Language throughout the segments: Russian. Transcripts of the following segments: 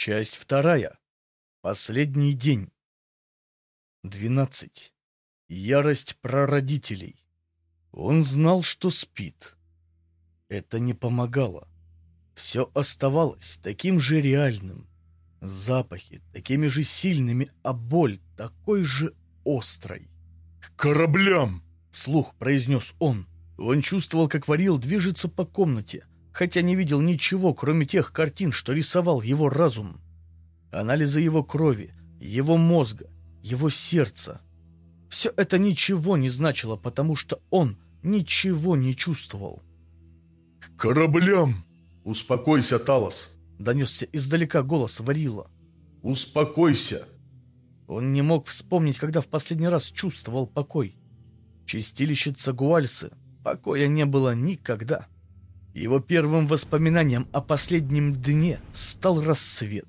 Часть вторая. Последний день. 12. Ярость прародителей. Он знал, что спит. Это не помогало. Все оставалось таким же реальным. Запахи такими же сильными, а боль такой же острой. «К кораблям!» — вслух произнес он. Он чувствовал, как Варил движется по комнате, хотя не видел ничего, кроме тех картин, что рисовал его разум. Анализы его крови, его мозга, его сердца. Все это ничего не значило, потому что он ничего не чувствовал. «К кораблям!» «Успокойся, Талос!» — донесся издалека голос Варила. «Успокойся!» Он не мог вспомнить, когда в последний раз чувствовал покой. Чистилище Цагуальсы покоя не было никогда. Его первым воспоминанием о последнем дне стал рассвет.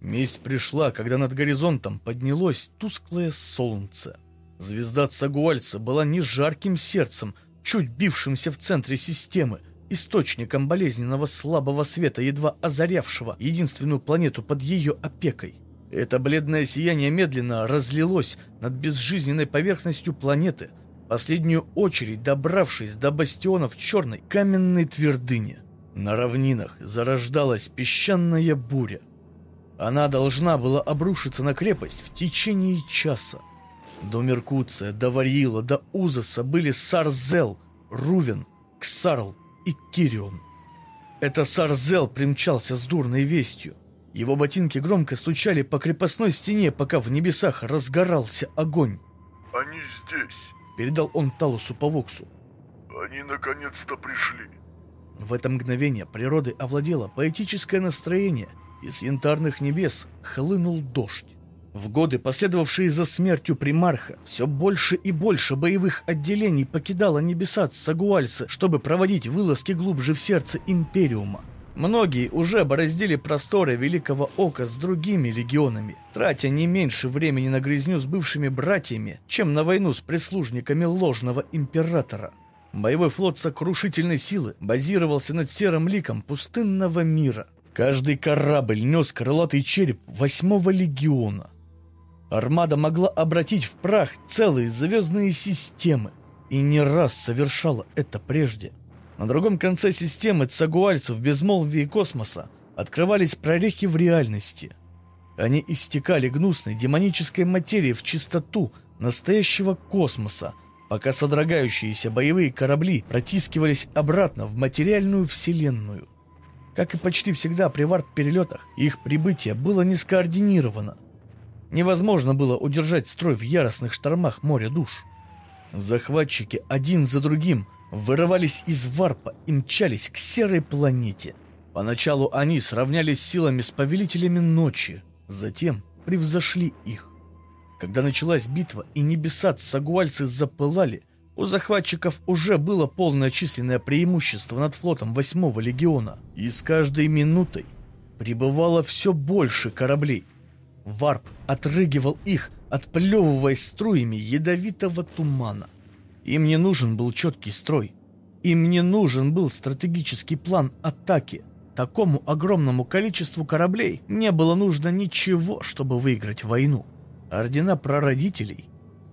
Месть пришла, когда над горизонтом поднялось тусклое солнце. Звезда Цагуальца была не жарким сердцем, чуть бившимся в центре системы, источником болезненного слабого света, едва озарявшего единственную планету под ее опекой. Это бледное сияние медленно разлилось над безжизненной поверхностью планеты, последнюю очередь добравшись до бастионов черной каменной твердыни. На равнинах зарождалась песчаная буря. Она должна была обрушиться на крепость в течение часа. До Меркуция, до Варьила, до Узаса были Сарзел, Рувен, Ксарл и Кирион. Это Сарзел примчался с дурной вестью. Его ботинки громко стучали по крепостной стене, пока в небесах разгорался огонь. «Они здесь», — передал он Талусу по Воксу. «Они наконец-то пришли». В это мгновение природой овладело поэтическое настроение, и с янтарных небес хлынул дождь. В годы, последовавшие за смертью примарха, все больше и больше боевых отделений покидало небеса Сагуальса, чтобы проводить вылазки глубже в сердце Империума. Многие уже бороздили просторы Великого Ока с другими легионами, тратя не меньше времени на грязню с бывшими братьями, чем на войну с прислужниками ложного императора. Боевой флот сокрушительной силы базировался над серым ликом пустынного мира. Каждый корабль нес крылатый череп восьмого легиона. Армада могла обратить в прах целые звездные системы, и не раз совершала это прежде. На другом конце системы цагуальцев в безмолвии космоса открывались прорехи в реальности. Они истекали гнусной демонической материей в чистоту настоящего космоса, пока содрогающиеся боевые корабли протискивались обратно в материальную вселенную. Как и почти всегда при варп-перелетах, их прибытие было не скоординировано. Невозможно было удержать строй в яростных штормах моря душ. Захватчики один за другим вырывались из варпа и мчались к серой планете. Поначалу они сравнялись силами с повелителями ночи, затем превзошли их. Когда началась битва и небеса Цагуальцы запылали, у захватчиков уже было полное численное преимущество над флотом восьмого легиона, и с каждой минутой прибывало все больше кораблей. Варп отрыгивал их, отплевываясь струями ядовитого тумана. Им не нужен был четкий строй. Им не нужен был стратегический план атаки. Такому огромному количеству кораблей не было нужно ничего, чтобы выиграть войну. Ордена прародителей,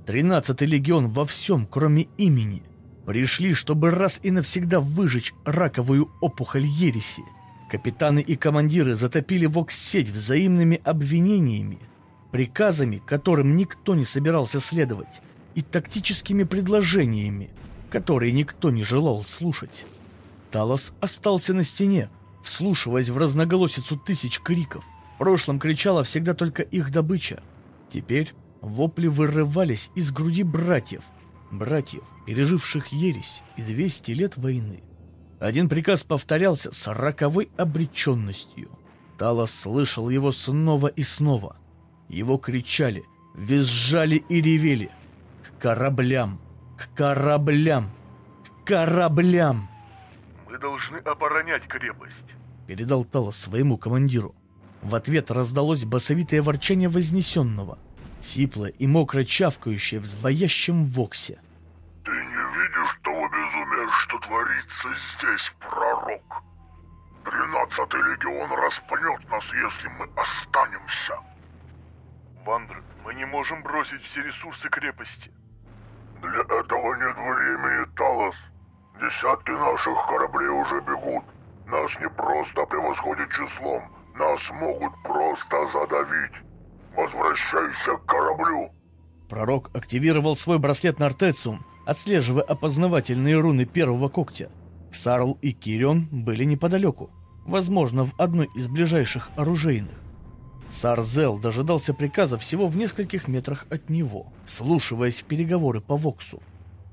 13-й легион во всем, кроме имени, пришли, чтобы раз и навсегда выжечь раковую опухоль ереси. Капитаны и командиры затопили Вокс-сеть взаимными обвинениями, приказами, которым никто не собирался следовать, и тактическими предложениями, которые никто не желал слушать. Талос остался на стене, вслушиваясь в разноголосицу тысяч криков. В прошлом кричала всегда только их добыча. Теперь вопли вырывались из груди братьев, братьев, переживших ересь и 200 лет войны. Один приказ повторялся с роковой обреченностью. Талос слышал его снова и снова. Его кричали, визжали и ревели. К кораблям, к кораблям, к кораблям. «Мы должны оборонять крепость», — передал Талос своему командиру. В ответ раздалось басовитое ворчание Вознесенного, сиплое и мокро чавкающее в сбоящем воксе. «Ты не видишь того безумия, что творится здесь, пророк? Тринадцатый легион распнет нас, если мы останемся. Вандред, мы не можем бросить все ресурсы крепости. Для этого нет времени, Талос. Десятки наших кораблей уже бегут. Нас не просто превосходят числом, нас могут просто задавить. Возвращайся к кораблю. Пророк активировал свой браслет Нортециум, отслеживая опознавательные руны первого когтя. Сарл и Кирион были неподалеку, возможно, в одной из ближайших оружейных. Сарзел дожидался приказа всего в нескольких метрах от него, слушаясь в переговоры по Воксу.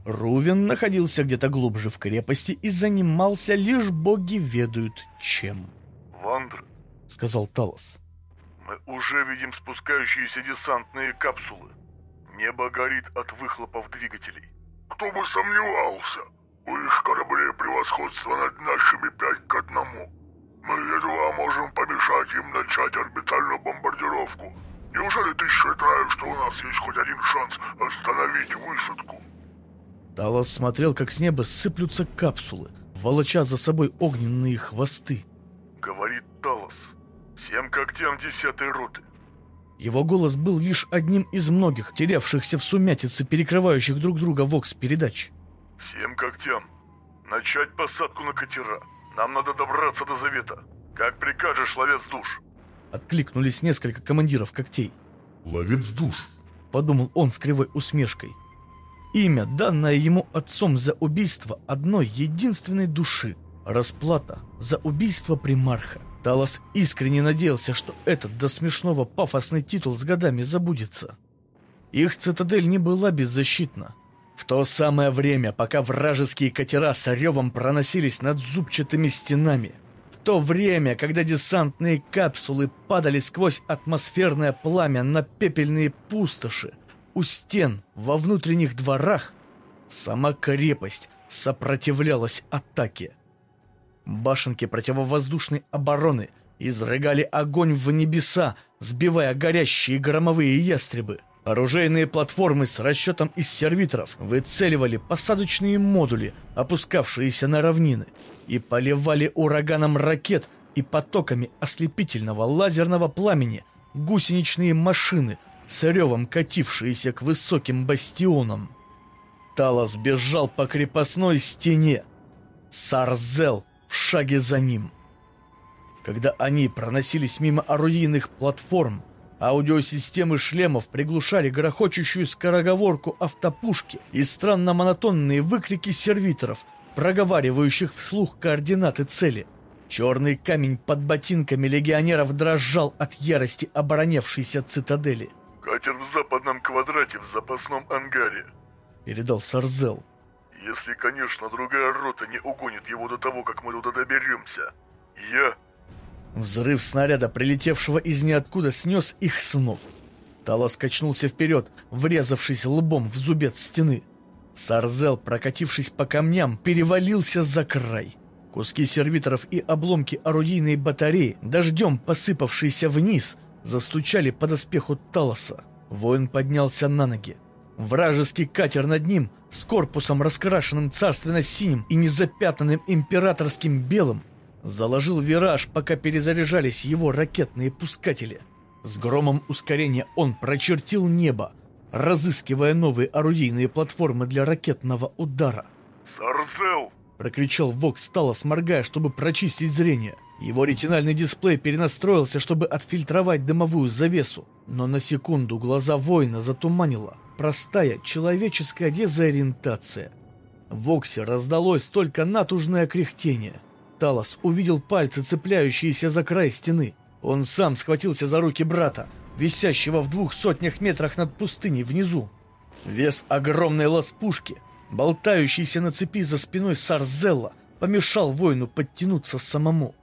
Рувен находился где-то глубже в крепости и занимался лишь боги ведают чем. «Вандр», — сказал Талос, — «мы уже видим спускающиеся десантные капсулы. Небо горит от выхлопов двигателей». «Кто бы сомневался! У их кораблей превосходство над нашими пять к одному. Мы едва можем помешать им начать орбитальную бомбардировку. Неужели ты считаешь, что у нас есть хоть один шанс остановить высадку?» Талос смотрел, как с неба сыплются капсулы, волоча за собой огненные хвосты. Говорит Талос. Всем когтям десятой роты. Его голос был лишь одним из многих, терявшихся в сумятице, перекрывающих друг друга вокс-передач. Всем когтям. Начать посадку на катера. Нам надо добраться до Завета. Как прикажешь, ловец душ. Откликнулись несколько командиров когтей. Ловец душ. Подумал он с кривой усмешкой. Имя, данное ему отцом за убийство одной единственной души. Расплата за убийство примарха. Талос искренне надеялся, что этот до смешного пафосный титул с годами забудется. Их цитадель не была беззащитна. То самое время, пока вражеские катера с ревом проносились над зубчатыми стенами, в то время, когда десантные капсулы падали сквозь атмосферное пламя на пепельные пустоши, у стен, во внутренних дворах, сама крепость сопротивлялась атаке. Башенки противовоздушной обороны изрыгали огонь в небеса, сбивая горящие громовые ястребы. Оружейные платформы с расчетом из сервиторов выцеливали посадочные модули, опускавшиеся на равнины, и поливали ураганом ракет и потоками ослепительного лазерного пламени гусеничные машины, с ревом катившиеся к высоким бастионам. Талос бежал по крепостной стене. Сарзел в шаге за ним. Когда они проносились мимо орудийных платформ, аудиосистемы шлемов приглушали грохочущую скороговорку автопушки и странно-монотонные выкрики сервиторов, проговаривающих вслух координаты цели. Черный камень под ботинками легионеров дрожал от ярости оборонявшейся цитадели. Катер в западном квадрате в запасном ангаре. Передал Сарзел. Если, конечно, другая рота не угонит его до того, как мы туда доберемся. Я... Взрыв снаряда, прилетевшего из ниоткуда, снес их с ног. Талос качнулся вперед, врезавшись лбом в зубец стены. Сарзел, прокатившись по камням, перевалился за край. Куски сервиторов и обломки орудийной батареи, дождем посыпавшиеся вниз, застучали по доспеху Талоса. Воин поднялся на ноги. Вражеский катер над ним, с корпусом раскрашенным царственно-синим и незапятнанным императорским белым, заложил вираж, пока перезаряжались его ракетные пускатели. С громом ускорения он прочертил небо, разыскивая новые орудийные платформы для ракетного удара. «Сарзел!» — прокричал Вокс Талос, моргая, чтобы прочистить зрение. Его ретинальный дисплей перенастроился, чтобы отфильтровать дымовую завесу, но на секунду глаза воина затуманила простая человеческая дезориентация. В Оксе раздалось только натужное кряхтение. Талос увидел пальцы, цепляющиеся за край стены. Он сам схватился за руки брата, висящего в двух сотнях метрах над пустыней внизу. Вес огромной ласпушки, болтающийся на цепи за спиной Сарзелла, помешал воину подтянуться самому.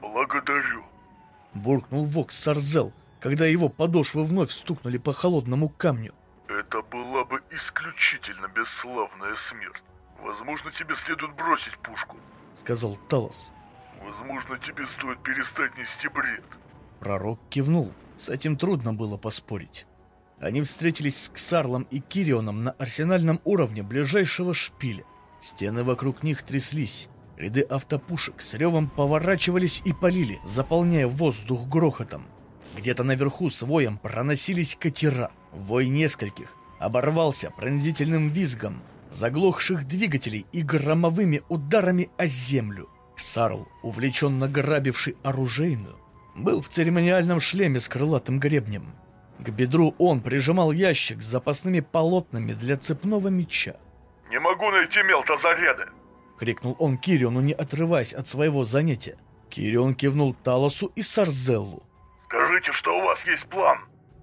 «Благодарю», — буркнул Вокс Сарзел, когда его подошвы вновь стукнули по холодному камню. «Это была бы исключительно бесславная смерть. Возможно, тебе следует бросить пушку», — сказал Талос. «Возможно, тебе стоит перестать нести бред». Пророк кивнул. С этим трудно было поспорить. Они встретились с Ксарлом и Кирионом на арсенальном уровне ближайшего шпиля. Стены вокруг них тряслись. Ряды автопушек с ревом поворачивались и полили, заполняя воздух грохотом. Где-то наверху с воем проносились катера. Вой нескольких оборвался пронзительным визгом, заглохших двигателей и громовыми ударами о землю. Ксарл, увлеченно грабивший оружейную, был в церемониальном шлеме с крылатым гребнем. К бедру он прижимал ящик с запасными полотнами для цепного меча. «Не могу найти мелтозаряды!» — крикнул он Кириону, не отрываясь от своего занятия. Кирион кивнул Талосу и Сарзеллу. «Скажите, что у вас есть план!»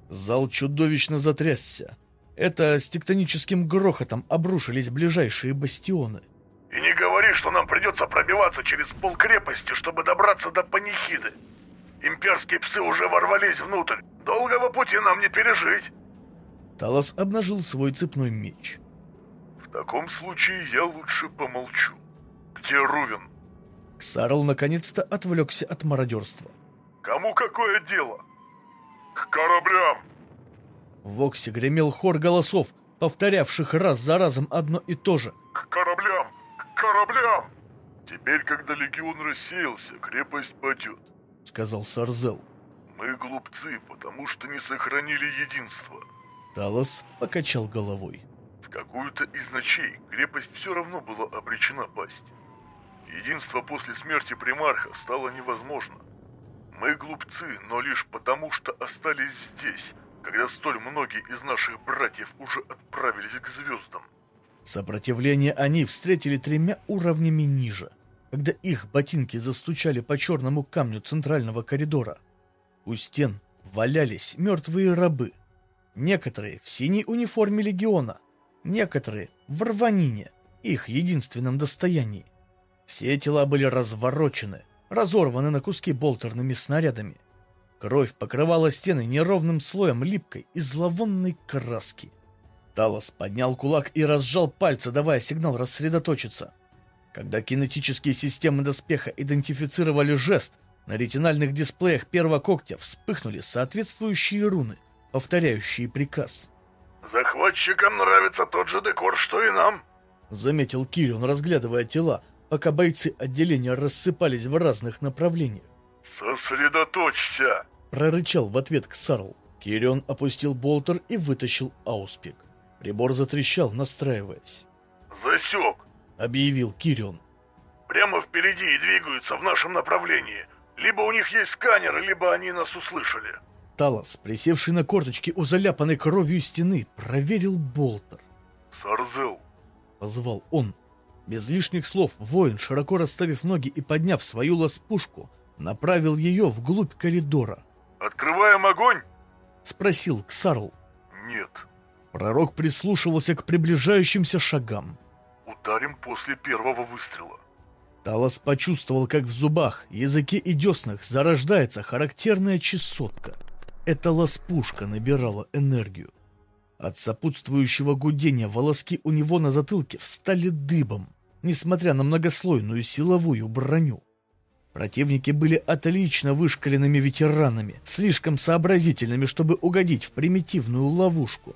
Зал чудовищно затрясся. Это с тектоническим грохотом обрушились ближайшие бастионы. «И не говори, что нам придется пробиваться через полкрепости, чтобы добраться до панихиды. Имперские псы уже ворвались внутрь. Долгого пути нам не пережить!» Талос обнажил свой цепной меч. «В таком случае я лучше помолчу. Где Рувен?» Ксарл наконец-то отвлекся от мародерства. «Кому какое дело?» «К кораблям!» В Воксе гремел хор голосов, повторявших раз за разом одно и то же. «К кораблям! К кораблям!» «Теперь, когда легион рассеялся, крепость падет», — сказал Сарзел. «Мы глупцы, потому что не сохранили единство». Талос покачал головой. В какую-то из ночей крепость все равно была обречена пасть. Единство после смерти примарха стало невозможно. Мы глупцы, но лишь потому, что остались здесь, когда столь многие из наших братьев уже отправились к звездам. Сопротивление они встретили тремя уровнями ниже, когда их ботинки застучали по черному камню центрального коридора. У стен валялись мертвые рабы. Некоторые в синей униформе легиона, некоторые в рванине, их единственном достоянии. Все тела были разворочены, разорваны на куски болтерными снарядами. Кровь покрывала стены неровным слоем липкой и зловонной краски. Талос поднял кулак и разжал пальцы, давая сигнал рассредоточиться. Когда кинетические системы доспеха идентифицировали жест, на ретинальных дисплеях первого когтя вспыхнули соответствующие руны, повторяющие приказ. «Захватчикам нравится тот же декор, что и нам», — заметил Кирион, разглядывая тела, пока бойцы отделения рассыпались в разных направлениях. «Сосредоточься!» Прорычал в ответ Ксарл. Кирион опустил болтер и вытащил ауспик. Прибор затрещал, настраиваясь. «Засек!» — объявил Кирион. «Прямо впереди и двигаются в нашем направлении. Либо у них есть сканер, либо они нас услышали». Талос, присевший на корточки у заляпанной кровью стены, проверил болтер. «Сарзел!» — позвал он. Без лишних слов воин, широко расставив ноги и подняв свою ласпушку, направил ее вглубь коридора. «Открываем огонь?» — спросил Ксарл. «Нет». Пророк прислушивался к приближающимся шагам. «Ударим после первого выстрела». Талос почувствовал, как в зубах, языке и деснах зарождается характерная чесотка. Эта ласпушка набирала энергию. От сопутствующего гудения волоски у него на затылке встали дыбом, несмотря на многослойную силовую броню. Противники были отлично вышкаленными ветеранами, слишком сообразительными, чтобы угодить в примитивную ловушку.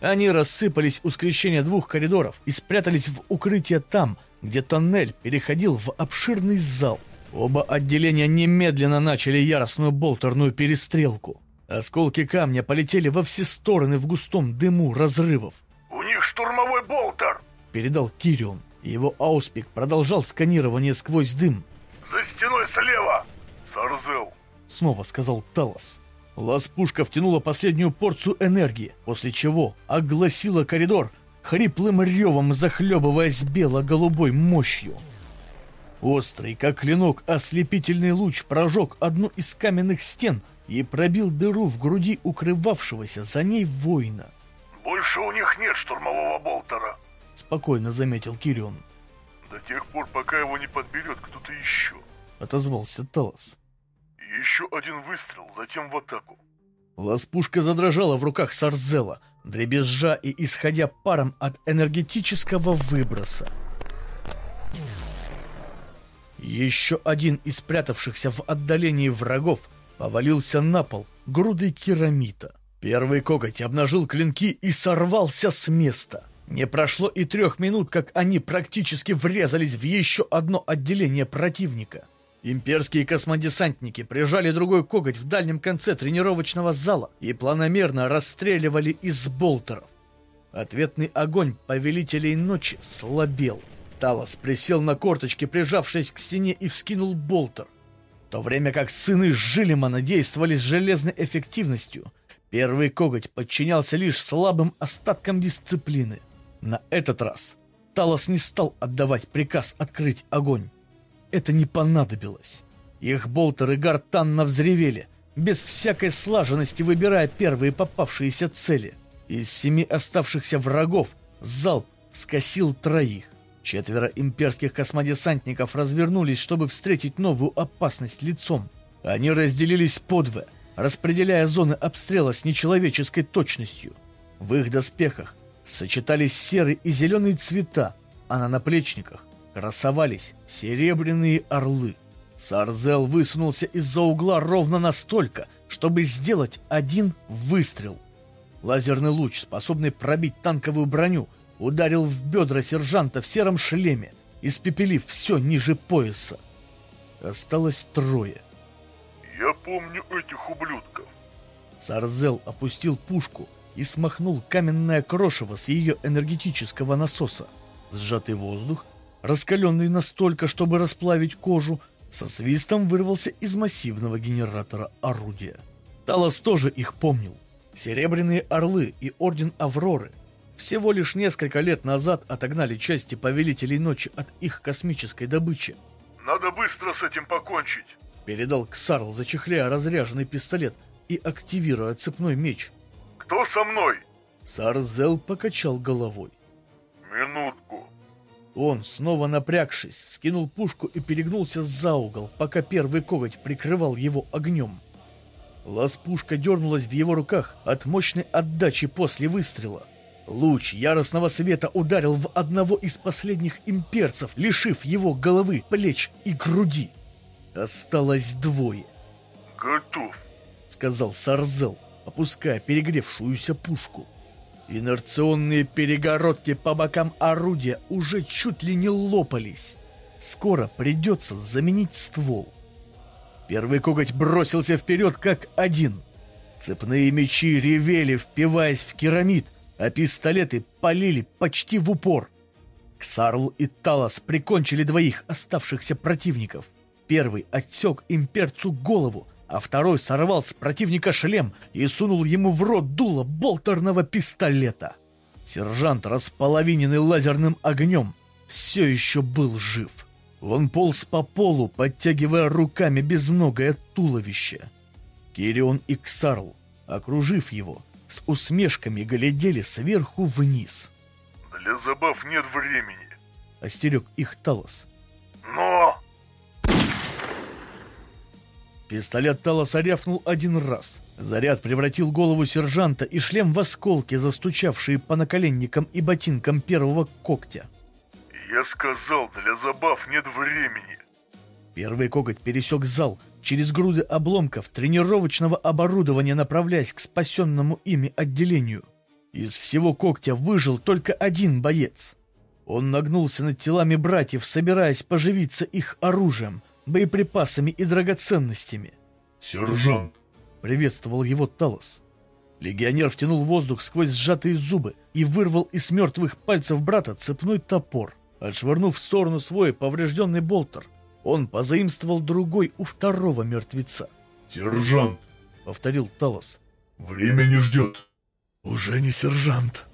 Они рассыпались у скрещения двух коридоров и спрятались в укрытие там, где тоннель переходил в обширный зал. Оба отделения немедленно начали яростную болтерную перестрелку. Осколки камня полетели во все стороны в густом дыму разрывов. «У них штурмовой болтер!» — передал Кирион. Его ауспик продолжал сканирование сквозь дым. «За стеной слева! Сарзел!» — снова сказал Талос. Лас-пушка втянула последнюю порцию энергии, после чего огласила коридор, хриплым ревом захлебываясь бело-голубой мощью. Острый, как клинок, ослепительный луч прожег одну из каменных стен и пробил дыру в груди укрывавшегося за ней воина. «Больше у них нет штурмового болтера», — спокойно заметил Кирион. «До тех пор, пока его не подберет кто-то еще», — отозвался Талос. «Еще один выстрел, затем в атаку». Ласпушка задрожала в руках Сарзела, дребезжа и исходя паром от энергетического выброса. Еще один из спрятавшихся в отдалении врагов повалился на пол грудой керамита. Первый коготь обнажил клинки и сорвался с места. Не прошло и трех минут, как они практически врезались в еще одно отделение противника. Имперские космодесантники прижали другой коготь в дальнем конце тренировочного зала и планомерно расстреливали из болтеров. Ответный огонь повелителей ночи слабел. Талос присел на корточки, прижавшись к стене, и вскинул болтер. В то время как сыны Жилимана действовали с железной эффективностью, первый коготь подчинялся лишь слабым остаткам дисциплины. На этот раз Талос не стал отдавать приказ открыть огонь. Это не понадобилось. Их болтеры гортанно взревели, без всякой слаженности выбирая первые попавшиеся цели. Из семи оставшихся врагов залп скосил троих. Четверо имперских космодесантников развернулись, чтобы встретить новую опасность лицом. Они разделились подвое, распределяя зоны обстрела с нечеловеческой точностью. В их доспехах сочетались серый и зеленый цвета, а на наплечниках красовались серебряные орлы. Сарзел высунулся из-за угла ровно настолько, чтобы сделать один выстрел. Лазерный луч, способный пробить танковую броню, ударил в бедра сержанта в сером шлеме, испепелив все ниже пояса. Осталось трое. «Я помню этих ублюдков». Сарзел опустил пушку и смахнул каменное крошево с ее энергетического насоса. Сжатый воздух, раскаленный настолько, чтобы расплавить кожу, со свистом вырвался из массивного генератора орудия. Талос тоже их помнил. Серебряные Орлы и Орден Авроры всего лишь несколько лет назад отогнали части Повелителей Ночи от их космической добычи. «Надо быстро с этим покончить», — передал Ксарл, зачехляя разряженный пистолет и активируя цепной меч. «Кто со мной?» Сарзел покачал головой. Он, снова напрягшись, вскинул пушку и перегнулся за угол, пока первый коготь прикрывал его огнем. Лаз-пушка дернулась в его руках от мощной отдачи после выстрела. Луч яростного света ударил в одного из последних имперцев, лишив его головы, плеч и груди. Осталось двое. «Готов», — сказал Сарзел опуская перегревшуюся пушку. Инерционные перегородки по бокам орудия уже чуть ли не лопались. Скоро придется заменить ствол. Первый коготь бросился вперед как один. Цепные мечи ревели, впиваясь в керамид, а пистолеты полили почти в упор. Ксарл и Талос прикончили двоих оставшихся противников. Первый отсек имперцу голову, а второй сорвал с противника шлем и сунул ему в рот дуло болтерного пистолета. Сержант, располовиненный лазерным огнем, все еще был жив. Он полз по полу, подтягивая руками безногое туловище. Кирион и Ксарл, окружив его, с усмешками глядели сверху вниз. «Для забав нет времени», — остерег их Талос. Пистолет Талоса рявкнул один раз. Заряд превратил голову сержанта и шлем в осколки, застучавшие по наколенникам и ботинкам первого когтя. «Я сказал, для забав нет времени!» Первый коготь пересек зал, через груды обломков тренировочного оборудования направляясь к спасенному ими отделению. Из всего когтя выжил только один боец. Он нагнулся над телами братьев, собираясь поживиться их оружием, боеприпасами и драгоценностями. «Сержант!» — приветствовал его Талос. Легионер втянул воздух сквозь сжатые зубы и вырвал из мертвых пальцев брата цепной топор. Отшвырнув в сторону свой поврежденный болтер, он позаимствовал другой у второго мертвеца. «Сержант!» — повторил Талос. «Время не ждет!» «Уже не сержант!»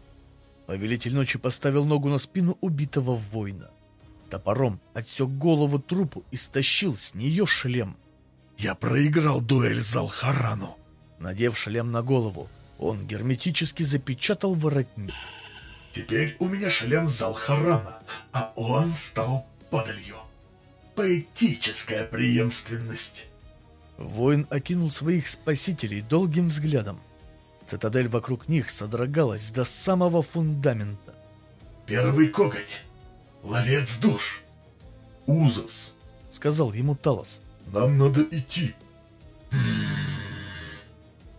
Повелитель ночи поставил ногу на спину убитого воина. Топором отсек голову трупу и стащил с нее шлем. «Я проиграл дуэль Залхарану!» Надев шлем на голову, он герметически запечатал воротник. «Теперь у меня шлем Залхарана, а он стал подалью. Поэтическая преемственность!» Воин окинул своих спасителей долгим взглядом. Цитадель вокруг них содрогалась до самого фундамента. «Первый коготь! Ловец душ!» «Узас!» — сказал ему Талос. «Нам надо идти!»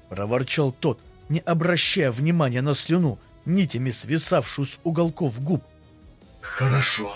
Проворчал тот, не обращая внимания на слюну, нитями свисавшую с уголков губ. «Хорошо»,